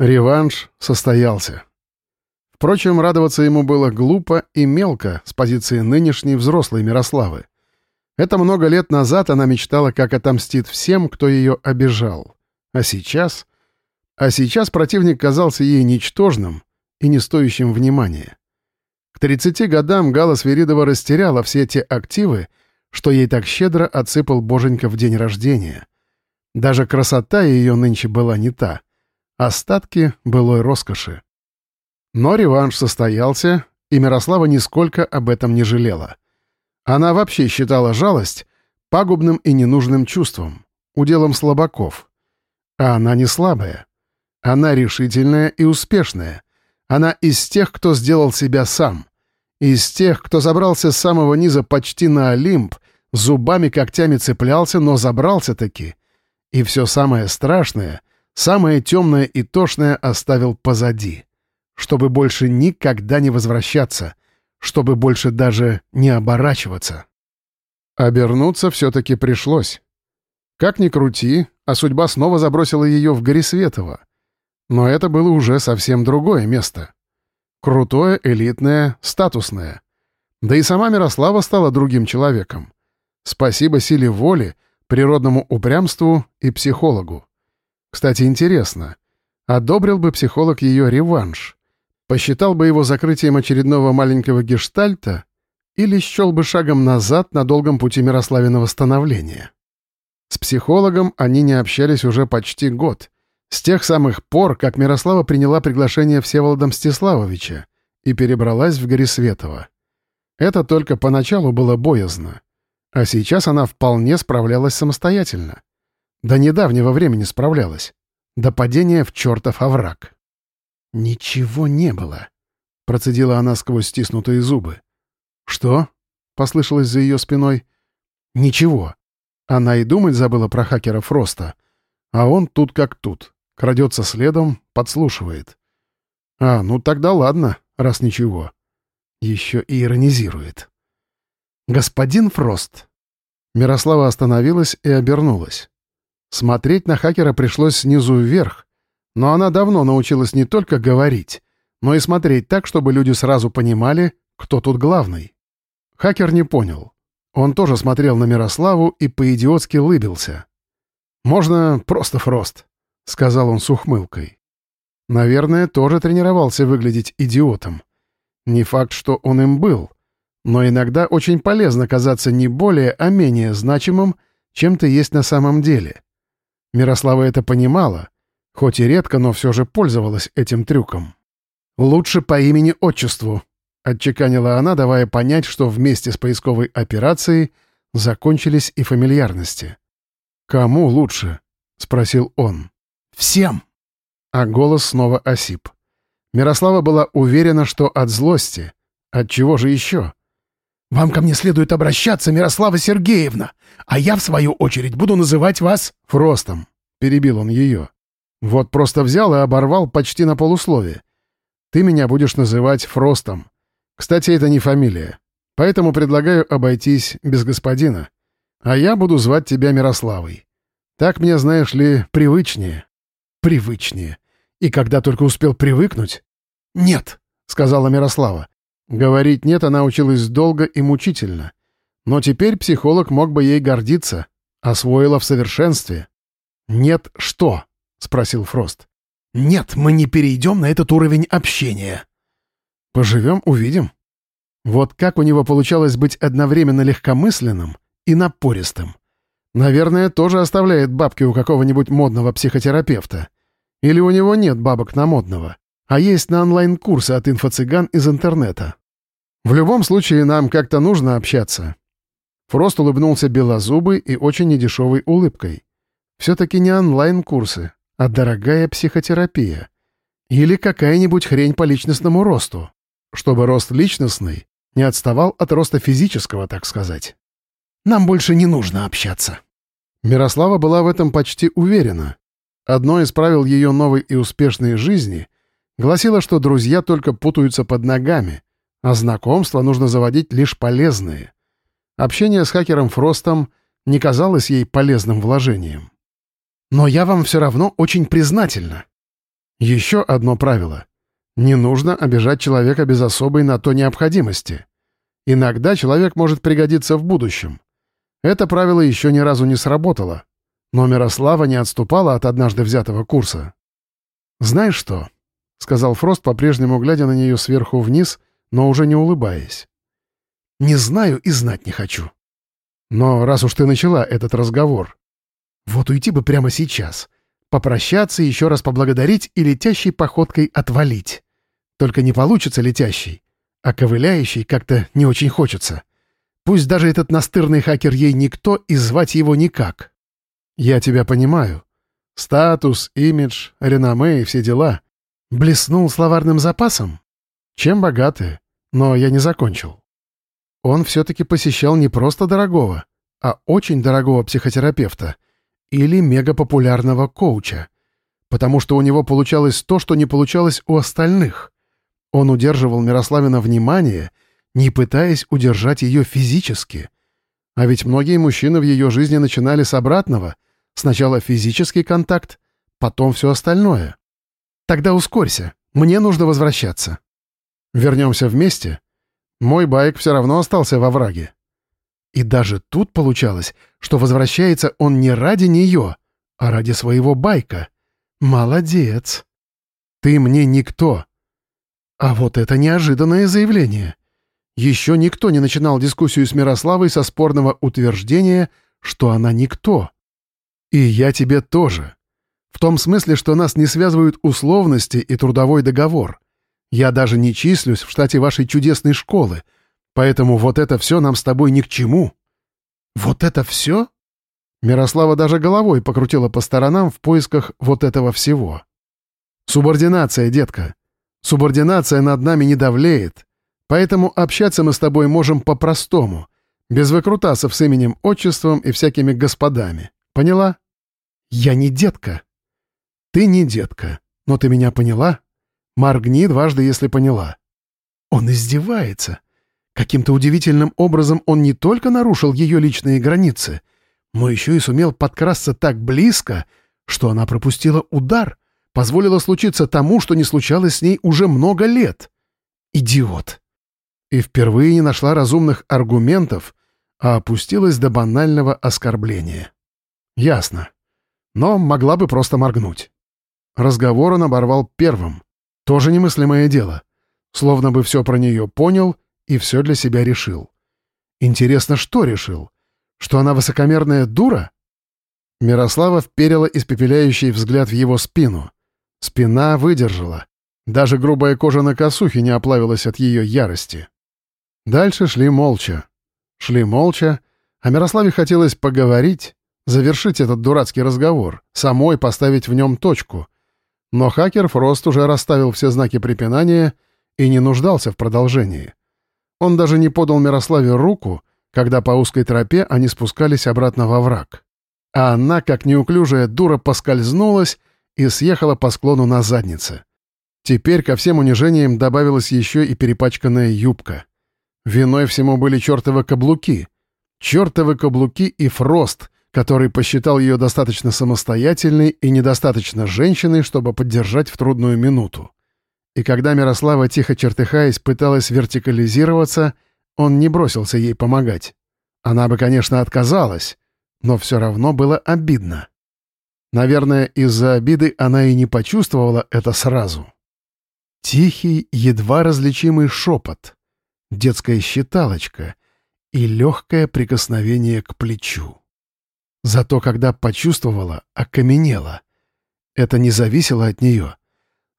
Реванш состоялся. Впрочем, радоваться ему было глупо и мелко с позиции нынешней взрослой Мирославы. Это много лет назад она мечтала, как отомстит всем, кто ее обижал. А сейчас... А сейчас противник казался ей ничтожным и не стоящим внимания. К 30 годам Гала Сверидова растеряла все те активы, что ей так щедро отсыпал Боженька в день рождения. Даже красота ее нынче была не та — Остатки былой роскоши. Но реванш состоялся, и Мирослава нисколько об этом не жалела. Она вообще считала жалость пагубным и ненужным чувством, уделом слабаков. А она не слабая. Она решительная и успешная. Она из тех, кто сделал себя сам. Из тех, кто забрался с самого низа почти на Олимп, зубами когтями цеплялся, но забрался-таки. И все самое страшное — Самое темное и тошное оставил позади, чтобы больше никогда не возвращаться, чтобы больше даже не оборачиваться. Обернуться все-таки пришлось. Как ни крути, а судьба снова забросила ее в Горисветово. Но это было уже совсем другое место. Крутое, элитное, статусное. Да и сама Мирослава стала другим человеком. Спасибо силе воли, природному упрямству и психологу. Кстати, интересно, одобрил бы психолог ее реванш? Посчитал бы его закрытием очередного маленького гештальта или счел бы шагом назад на долгом пути Мирославиного становления? С психологом они не общались уже почти год. С тех самых пор, как Мирослава приняла приглашение Всеволода Мстиславовича и перебралась в Горисветово. Это только поначалу было боязно. А сейчас она вполне справлялась самостоятельно. До недавнего времени справлялась. До падения в чертов овраг. «Ничего не было», — процедила она сквозь стиснутые зубы. «Что?» — послышалось за ее спиной. «Ничего. Она и думать забыла про хакера Фроста. А он тут как тут. Крадется следом, подслушивает. А, ну тогда ладно, раз ничего. Еще и иронизирует. «Господин Фрост». Мирослава остановилась и обернулась. Смотреть на хакера пришлось снизу вверх, но она давно научилась не только говорить, но и смотреть так, чтобы люди сразу понимали, кто тут главный. Хакер не понял. Он тоже смотрел на Мирославу и по-идиотски лыбился. «Можно просто Фрост», — сказал он с ухмылкой. Наверное, тоже тренировался выглядеть идиотом. Не факт, что он им был, но иногда очень полезно казаться не более, а менее значимым, чем ты есть на самом деле. Мирослава это понимала, хоть и редко, но все же пользовалась этим трюком. «Лучше по имени-отчеству», — отчеканила она, давая понять, что вместе с поисковой операцией закончились и фамильярности. «Кому лучше?» — спросил он. «Всем!» А голос снова осип. Мирослава была уверена, что от злости. От чего же еще? «Вам ко мне следует обращаться, Мирослава Сергеевна, а я, в свою очередь, буду называть вас...» «Фростом», — перебил он ее. «Вот просто взял и оборвал почти на полусловие. Ты меня будешь называть Фростом. Кстати, это не фамилия. Поэтому предлагаю обойтись без господина. А я буду звать тебя Мирославой. Так мне, знаешь ли, привычнее». «Привычнее. И когда только успел привыкнуть?» «Нет», — сказала Мирослава. Говорить «нет» она училась долго и мучительно. Но теперь психолог мог бы ей гордиться. Освоила в совершенстве. «Нет что?» — спросил Фрост. «Нет, мы не перейдем на этот уровень общения». «Поживем, увидим». Вот как у него получалось быть одновременно легкомысленным и напористым. Наверное, тоже оставляет бабки у какого-нибудь модного психотерапевта. Или у него нет бабок на модного а есть на онлайн-курсы от инфо-цыган из интернета. В любом случае, нам как-то нужно общаться». Фрост улыбнулся белозубой и очень недешевой улыбкой. «Все-таки не онлайн-курсы, а дорогая психотерапия. Или какая-нибудь хрень по личностному росту, чтобы рост личностный не отставал от роста физического, так сказать. Нам больше не нужно общаться». Мирослава была в этом почти уверена. Одно из правил ее новой и успешной жизни гласила, что друзья только путаются под ногами, а знакомства нужно заводить лишь полезные. Общение с хакером Фростом не казалось ей полезным вложением. «Но я вам все равно очень признательна». Еще одно правило. Не нужно обижать человека без особой на то необходимости. Иногда человек может пригодиться в будущем. Это правило еще ни разу не сработало, но Мирослава не отступала от однажды взятого курса. «Знаешь что?» — сказал Фрост, по-прежнему глядя на нее сверху вниз, но уже не улыбаясь. «Не знаю и знать не хочу. Но раз уж ты начала этот разговор, вот уйти бы прямо сейчас, попрощаться, еще раз поблагодарить и летящей походкой отвалить. Только не получится летящий, а ковыляющий как-то не очень хочется. Пусть даже этот настырный хакер ей никто и звать его никак. Я тебя понимаю. Статус, имидж, реноме и все дела. Блеснул словарным запасом? Чем богаты? Но я не закончил. Он все-таки посещал не просто дорогого, а очень дорогого психотерапевта или мегапопулярного коуча, потому что у него получалось то, что не получалось у остальных. Он удерживал Мирославина внимание, не пытаясь удержать ее физически. А ведь многие мужчины в ее жизни начинали с обратного. Сначала физический контакт, потом все остальное. Тогда ускорься, мне нужно возвращаться. Вернемся вместе. Мой байк все равно остался во враге. И даже тут получалось, что возвращается он не ради нее, а ради своего байка. Молодец. Ты мне никто. А вот это неожиданное заявление. Еще никто не начинал дискуссию с Мирославой со спорного утверждения, что она никто. И я тебе тоже. В том смысле, что нас не связывают условности и трудовой договор. Я даже не числюсь в штате вашей чудесной школы, поэтому вот это все нам с тобой ни к чему». «Вот это все?» Мирослава даже головой покрутила по сторонам в поисках вот этого всего. «Субординация, детка. Субординация над нами не давлеет, поэтому общаться мы с тобой можем по-простому, без выкрутасов с именем, отчеством и всякими господами. Поняла? Я не детка. Ты не детка, но ты меня поняла? Моргни дважды, если поняла. Он издевается. Каким-то удивительным образом он не только нарушил ее личные границы, но еще и сумел подкрасться так близко, что она пропустила удар, позволила случиться тому, что не случалось с ней уже много лет. Идиот. И впервые не нашла разумных аргументов, а опустилась до банального оскорбления. Ясно. Но могла бы просто моргнуть. Разговор он оборвал первым. Тоже немыслимое дело. Словно бы все про нее понял и все для себя решил. Интересно, что решил? Что она высокомерная дура? Мирослава вперила испепеляющий взгляд в его спину. Спина выдержала. Даже грубая кожа на косухе не оплавилась от ее ярости. Дальше шли молча. Шли молча, а Мирославе хотелось поговорить, завершить этот дурацкий разговор, самой поставить в нем точку. Но хакер Фрост уже расставил все знаки препинания и не нуждался в продолжении. Он даже не подал Мирославе руку, когда по узкой тропе они спускались обратно во враг. А она, как неуклюжая дура, поскользнулась и съехала по склону на заднице. Теперь ко всем унижениям добавилась еще и перепачканная юбка. Виной всему были чертовы каблуки. Чертовы каблуки и Фрост, который посчитал ее достаточно самостоятельной и недостаточно женщиной, чтобы поддержать в трудную минуту. И когда Мирослава, тихо чертыхаясь, пыталась вертикализироваться, он не бросился ей помогать. Она бы, конечно, отказалась, но все равно было обидно. Наверное, из-за обиды она и не почувствовала это сразу. Тихий, едва различимый шепот, детская считалочка и легкое прикосновение к плечу. Зато когда почувствовала, окаменела. Это не зависело от нее —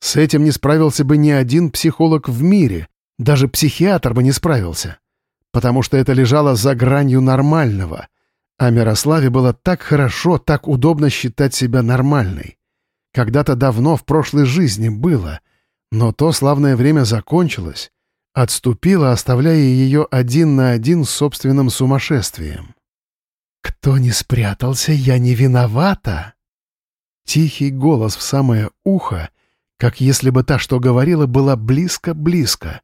с этим не справился бы ни один психолог в мире, даже психиатр бы не справился, потому что это лежало за гранью нормального. А Мирославе было так хорошо, так удобно считать себя нормальной. Когда-то давно в прошлой жизни было, но то славное время закончилось, отступило, оставляя ее один на один с собственным сумасшествием. «Кто не спрятался, я не виновата!» Тихий голос в самое ухо как если бы та, что говорила, была близко-близко.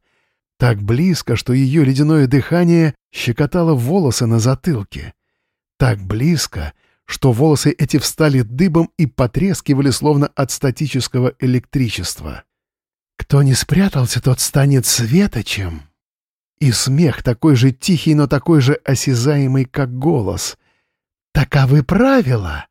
Так близко, что ее ледяное дыхание щекотало волосы на затылке. Так близко, что волосы эти встали дыбом и потрескивали, словно от статического электричества. «Кто не спрятался, тот станет светочем». И смех такой же тихий, но такой же осязаемый, как голос. «Таковы правила!»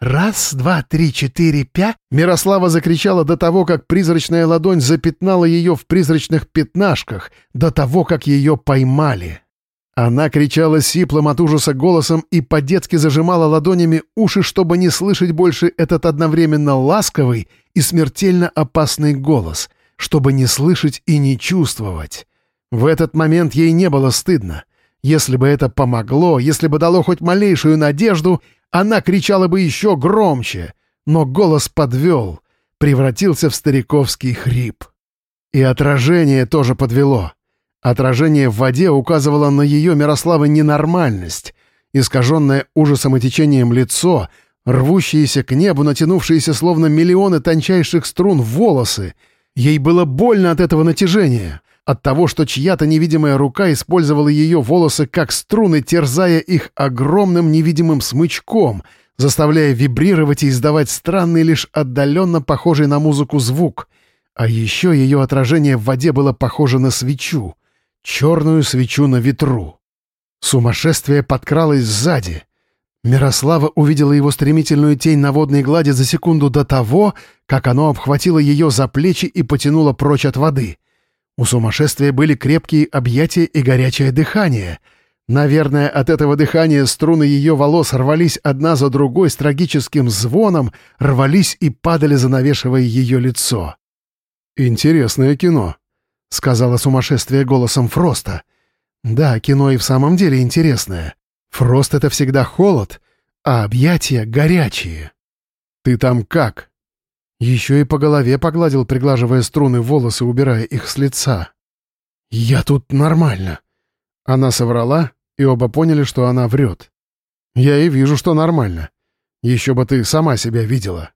«Раз, два, три, четыре, пять!» Мирослава закричала до того, как призрачная ладонь запятнала ее в призрачных пятнашках, до того, как ее поймали. Она кричала сиплым от ужаса голосом и по-детски зажимала ладонями уши, чтобы не слышать больше этот одновременно ласковый и смертельно опасный голос, чтобы не слышать и не чувствовать. В этот момент ей не было стыдно. Если бы это помогло, если бы дало хоть малейшую надежду, она кричала бы еще громче, но голос подвел, превратился в стариковский хрип. И отражение тоже подвело. Отражение в воде указывало на ее Мирослава ненормальность, искаженное ужасом и течением лицо, рвущиеся к небу, натянувшиеся словно миллионы тончайших струн волосы. Ей было больно от этого натяжения, от того, что чья-то невидимая рука использовала ее волосы как струны, терзая их огромным невидимым смычком, заставляя вибрировать и издавать странный, лишь отдаленно похожий на музыку звук. А еще ее отражение в воде было похоже на свечу — черную свечу на ветру. Сумасшествие подкралось сзади. Мирослава увидела его стремительную тень на водной глади за секунду до того, как оно обхватило ее за плечи и потянуло прочь от воды. У сумасшествия были крепкие объятия и горячее дыхание. Наверное, от этого дыхания струны ее волос рвались одна за другой с трагическим звоном, рвались и падали, занавешивая ее лицо. «Интересное кино», — сказала сумасшествие голосом Фроста. «Да, кино и в самом деле интересное. Фрост — это всегда холод, а объятия горячие». «Ты там как?» Еще и по голове погладил, приглаживая струны волосы, убирая их с лица. «Я тут нормально». Она соврала, и оба поняли, что она врет. «Я и вижу, что нормально. Еще бы ты сама себя видела».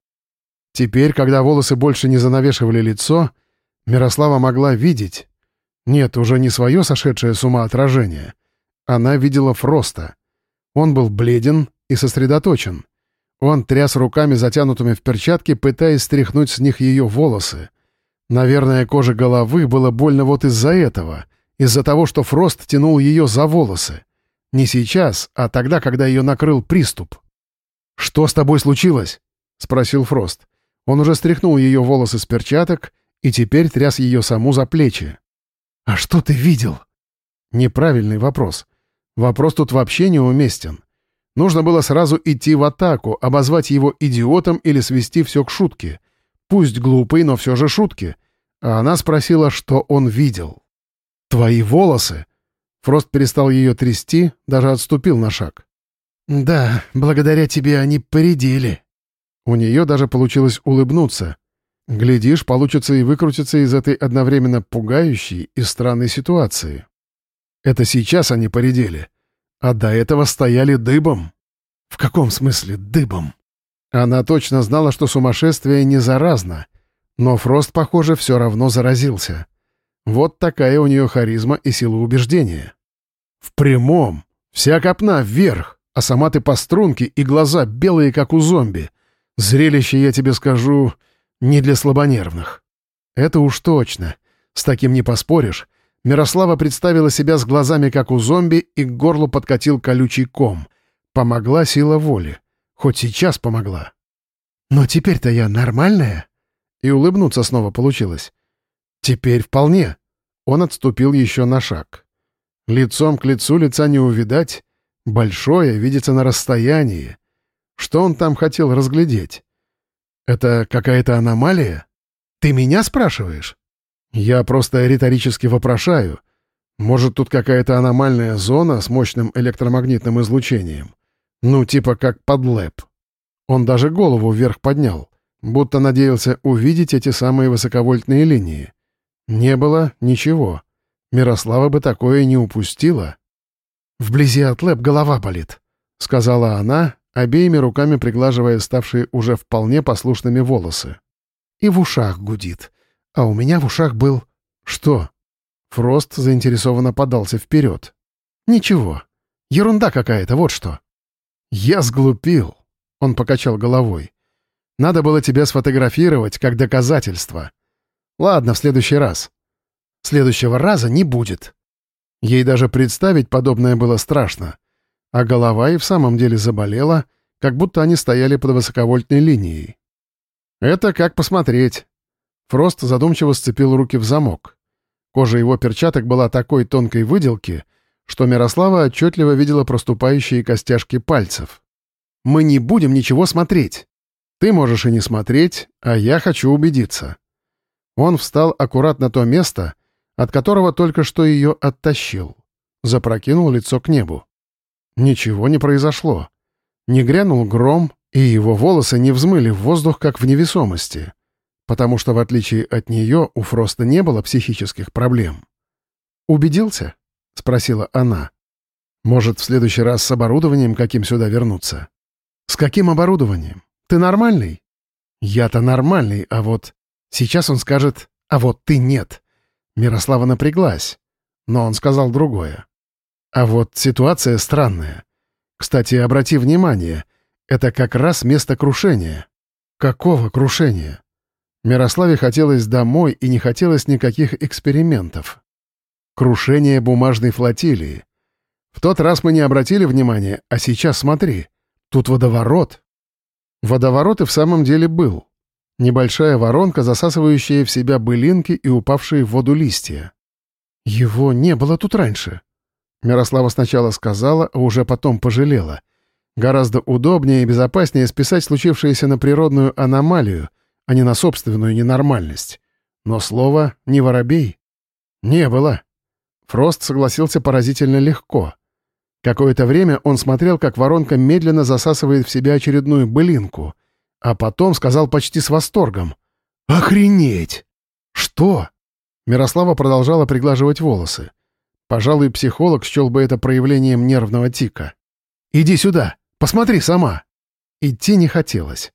Теперь, когда волосы больше не занавешивали лицо, — Мирослава могла видеть... Нет, уже не свое сошедшее с ума отражение. Она видела Фроста. Он был бледен и сосредоточен. Он тряс руками, затянутыми в перчатки, пытаясь стряхнуть с них ее волосы. Наверное, коже головы было больно вот из-за этого, из-за того, что Фрост тянул ее за волосы. Не сейчас, а тогда, когда ее накрыл приступ. «Что с тобой случилось?» — спросил Фрост. Он уже стряхнул ее волосы с перчаток и теперь тряс ее саму за плечи. «А что ты видел?» Неправильный вопрос. Вопрос тут вообще неуместен. Нужно было сразу идти в атаку, обозвать его идиотом или свести все к шутке. Пусть глупый, но все же шутки. А она спросила, что он видел. «Твои волосы?» Фрост перестал ее трясти, даже отступил на шаг. «Да, благодаря тебе они поредели». У нее даже получилось улыбнуться, Глядишь, получится и выкрутиться из этой одновременно пугающей и странной ситуации. Это сейчас они поредели, а до этого стояли дыбом. В каком смысле дыбом? Она точно знала, что сумасшествие не заразно, но Фрост, похоже, все равно заразился. Вот такая у нее харизма и сила убеждения. В прямом. Вся копна вверх, а сама ты по струнке и глаза белые, как у зомби. Зрелище, я тебе скажу, не для слабонервных. Это уж точно. С таким не поспоришь. Мирослава представила себя с глазами, как у зомби, и к горлу подкатил колючий ком. Помогла сила воли. Хоть сейчас помогла. «Но теперь-то я нормальная?» И улыбнуться снова получилось. «Теперь вполне». Он отступил еще на шаг. Лицом к лицу лица не увидать. Большое, видится на расстоянии. Что он там хотел разглядеть? Это какая-то аномалия? Ты меня спрашиваешь? Я просто риторически вопрошаю. Может, тут какая-то аномальная зона с мощным электромагнитным излучением? Ну, типа как под лэп. Он даже голову вверх поднял, будто надеялся увидеть эти самые высоковольтные линии. Не было ничего. Мирослава бы такое не упустила. «Вблизи от лэп голова болит», — сказала она, обеими руками приглаживая ставшие уже вполне послушными волосы. И в ушах гудит. А у меня в ушах был... Что? Фрост заинтересованно подался вперед. Ничего. Ерунда какая-то, вот что. Я сглупил. Он покачал головой. «Надо было тебя сфотографировать как доказательство. Ладно, в следующий раз. Следующего раза не будет». Ей даже представить подобное было страшно. А голова и в самом деле заболела, как будто они стояли под высоковольтной линией. «Это как посмотреть». Фрост задумчиво сцепил руки в замок. Кожа его перчаток была такой тонкой выделки, что Мирослава отчетливо видела проступающие костяшки пальцев. «Мы не будем ничего смотреть. Ты можешь и не смотреть, а я хочу убедиться». Он встал аккуратно на то место, от которого только что ее оттащил. Запрокинул лицо к небу. Ничего не произошло. Не грянул гром, и его волосы не взмыли в воздух, как в невесомости потому что, в отличие от нее, у Фроста не было психических проблем. «Убедился?» — спросила она. «Может, в следующий раз с оборудованием каким сюда вернуться?» «С каким оборудованием? Ты нормальный?» «Я-то нормальный, а вот...» Сейчас он скажет «А вот ты нет». Мирослава напряглась, но он сказал другое. «А вот ситуация странная. Кстати, обрати внимание, это как раз место крушения». «Какого крушения?» Мирославе хотелось домой и не хотелось никаких экспериментов. Крушение бумажной флотилии. В тот раз мы не обратили внимания, а сейчас смотри. Тут водоворот. Водоворот и в самом деле был. Небольшая воронка, засасывающая в себя былинки и упавшие в воду листья. Его не было тут раньше. Мирослава сначала сказала, а уже потом пожалела. Гораздо удобнее и безопаснее списать случившееся на природную аномалию, а не на собственную ненормальность. Но слово «не воробей» не было. Фрост согласился поразительно легко. Какое-то время он смотрел, как воронка медленно засасывает в себя очередную былинку, а потом сказал почти с восторгом «Охренеть!» «Что?» Мирослава продолжала приглаживать волосы. Пожалуй, психолог счел бы это проявлением нервного тика. «Иди сюда, посмотри сама!» Идти не хотелось.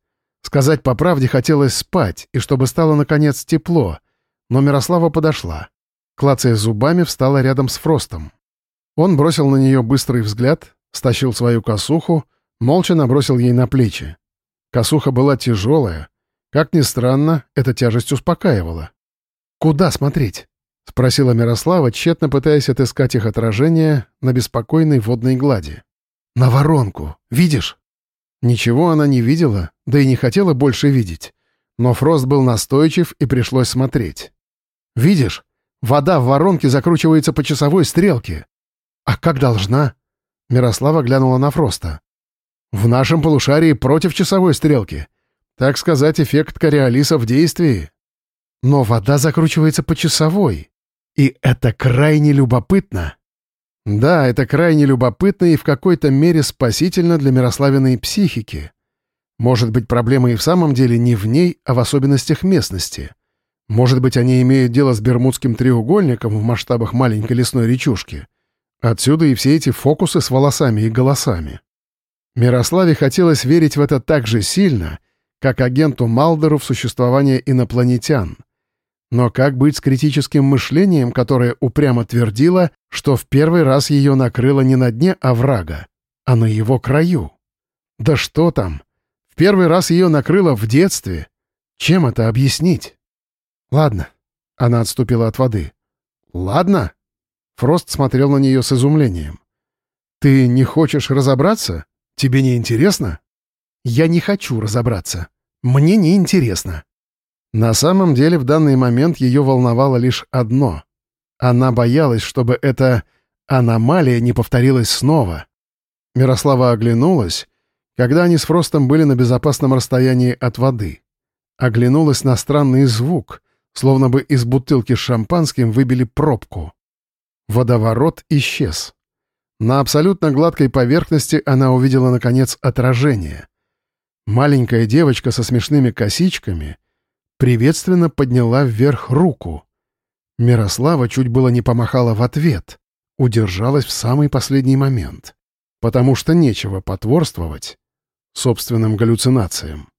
Сказать по правде хотелось спать, и чтобы стало, наконец, тепло. Но Мирослава подошла. Клацая зубами, встала рядом с Фростом. Он бросил на нее быстрый взгляд, стащил свою косуху, молча набросил ей на плечи. Косуха была тяжелая. Как ни странно, эта тяжесть успокаивала. «Куда смотреть?» — спросила Мирослава, тщетно пытаясь отыскать их отражение на беспокойной водной глади. «На воронку. Видишь?» Ничего она не видела, да и не хотела больше видеть. Но Фрост был настойчив, и пришлось смотреть. «Видишь, вода в воронке закручивается по часовой стрелке». «А как должна?» Мирослава глянула на Фроста. «В нашем полушарии против часовой стрелки. Так сказать, эффект Кориолиса в действии. Но вода закручивается по часовой. И это крайне любопытно». Да, это крайне любопытно и в какой-то мере спасительно для Мирославиной психики. Может быть, проблема и в самом деле не в ней, а в особенностях местности. Может быть, они имеют дело с Бермудским треугольником в масштабах маленькой лесной речушки. Отсюда и все эти фокусы с волосами и голосами. Мирославе хотелось верить в это так же сильно, как агенту Малдеру в существование инопланетян — но как быть с критическим мышлением, которое упрямо твердило, что в первый раз ее накрыло не на дне оврага, а на его краю? Да что там? В первый раз ее накрыло в детстве. Чем это объяснить? Ладно. Она отступила от воды. Ладно. Фрост смотрел на нее с изумлением. Ты не хочешь разобраться? Тебе не интересно? Я не хочу разобраться. Мне не интересно. На самом деле в данный момент ее волновало лишь одно. Она боялась, чтобы эта аномалия не повторилась снова. Мирослава оглянулась, когда они с Фростом были на безопасном расстоянии от воды. Оглянулась на странный звук, словно бы из бутылки с шампанским выбили пробку. Водоворот исчез. На абсолютно гладкой поверхности она увидела, наконец, отражение. Маленькая девочка со смешными косичками приветственно подняла вверх руку. Мирослава чуть было не помахала в ответ, удержалась в самый последний момент, потому что нечего потворствовать собственным галлюцинациям.